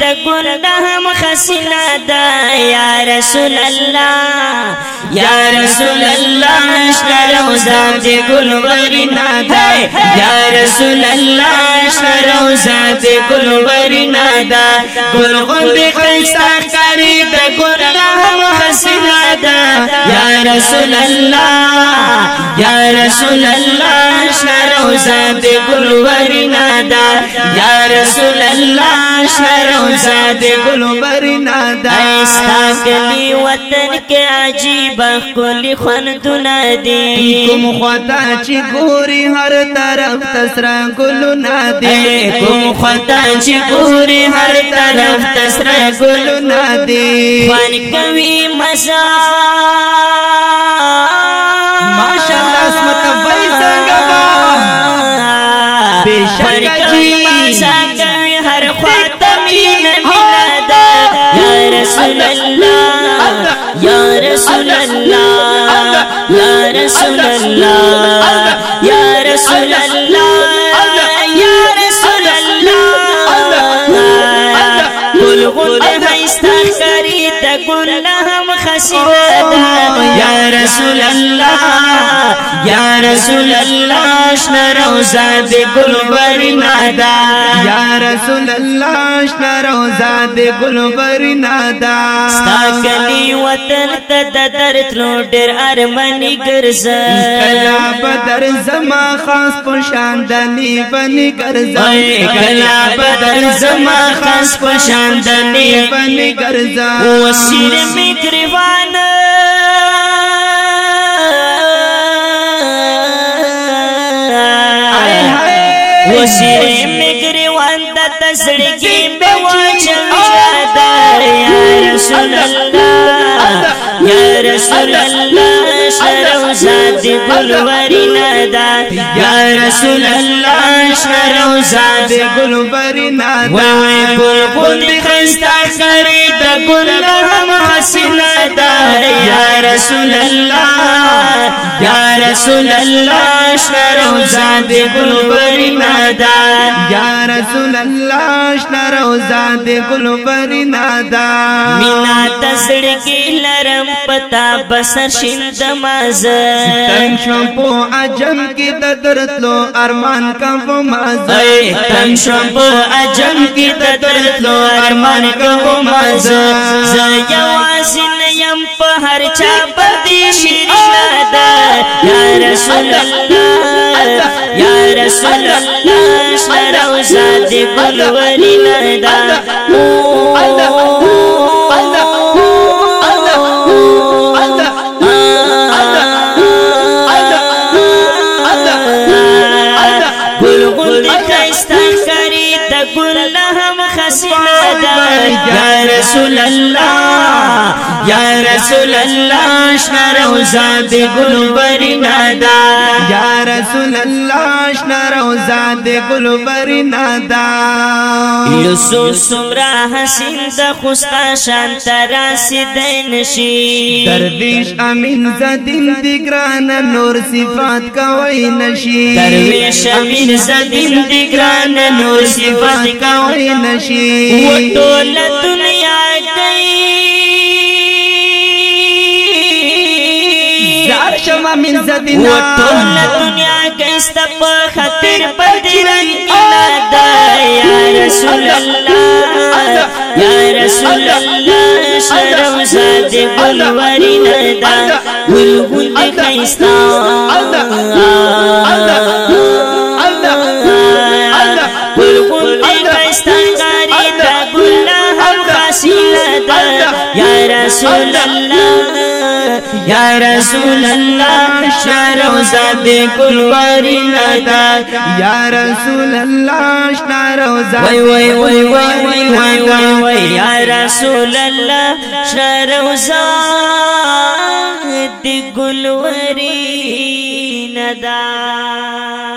د ګل د هم خسنا د یا رسول الله یا رسول الله شرو ذات ګل ورنا د یا رسول الله شرو ذات ګل ورنا د ګل غند قیسا کری د ګل د هم خسنا د یا رسول الله یا رسول الله روزه د ګلورنا دا یا رسول الله شروزه د ګلورنا دا استاګلی وطن کې عجیب کلی خوندونه دي کوم خدا چې ګوري هر طرف تسرا ګلونه دي کوم خدا چې ګوري هر طرف تسرا ګلونه دي خوان کوي مزا ماشاءالله اسمت سجائے ہر خور تمینا یار سلن یار سلن یار سل سل یار سلن بول گل ہسر سرت گول نہم یا رسول اللہ یا رسول الله شنا روزا د ګلبر نادا یا رسول الله شنا روزا د ګلبر نادا ستا کلی وطن ته د درتلو ډېر ارمنی ګرځا کلا بدر زما خاص پر شان دني بني ګرځا کلا بدر زما خاص پر شان دني بني ګرځا وسیر می گریوانه وشي مګري وند تسړګي به واچل دا یا رسول الله یا رسول الله شرم زاد ګلوري ندا یا رسول الله شرم زاد ګلوري ندا وای بلبل خستا کرے گل هم حاصل دا یا رسول الله یا رسول الله شنو زاد گل برینا دا یا رسول الله شنو زاد گل برینا دا مینا تسړ کې لره تا بسر شند ماز تنگ شم پو عجم کی تدرتلو ارمان کم پو ماز تنگ شم پو عجم کی تدرتلو ارمان کم پو ماز زیوازن یم پا هر چا بدی شیرین دا یا رسول اللہ یا رسول اللہ شروزا دی بلوری ندا مو ya Rasulallah یا رسول الله شنا روزا د ګلبري نادا یا رسول الله شنا روزا د ګلبري نادا یوسف سمرا حسین د خوستا شان تر سیدین شي درویش امین زدین دګران نور صفات کوي نشي درویش امین زدین دګران نور صفات کوي نشي و ټول دنیا یا یا رسول رسول कैस्त बदिर सु किस्त یا رسول الله یا رسول الله شارو زاد کلواری لدا یا رسول الله شارو زاد وای وای وای وای وای وای وای یا رسول الله شارو زاد کلواری لدا